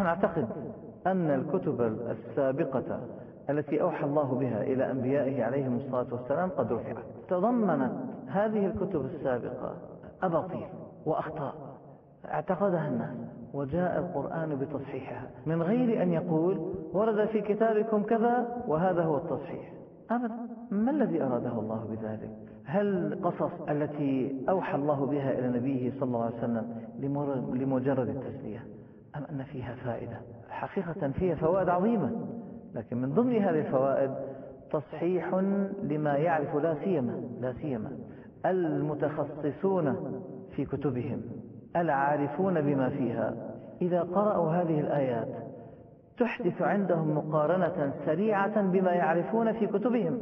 نحن نعتقد أن الكتب السابقة التي أوحى الله بها إلى أنبيائه عليهم الصلاة والسلام قد رفعت. تضمنت هذه الكتب السابقة أباطيل وأخطاء اعتقدها الناس وجاء القرآن بتصحيحها. من غير أن يقول ورد في كتابكم كذا وهذا هو التصحيح. أبدا. ما الذي أراده الله بذلك؟ هل قصص التي أوحى الله بها إلى نبيه صلى الله عليه وسلم لمجرد التسلية؟ أم فيها فائدة. حقيقة فيها فوائد عظيمة لكن من ضمن هذه الفوائد تصحيح لما يعرف لا سيما لا سيما المتخصصون في كتبهم العارفون بما فيها. إذا قرأوا هذه الآيات تحدث عندهم مقارنة سريعة بما يعرفون في كتبهم.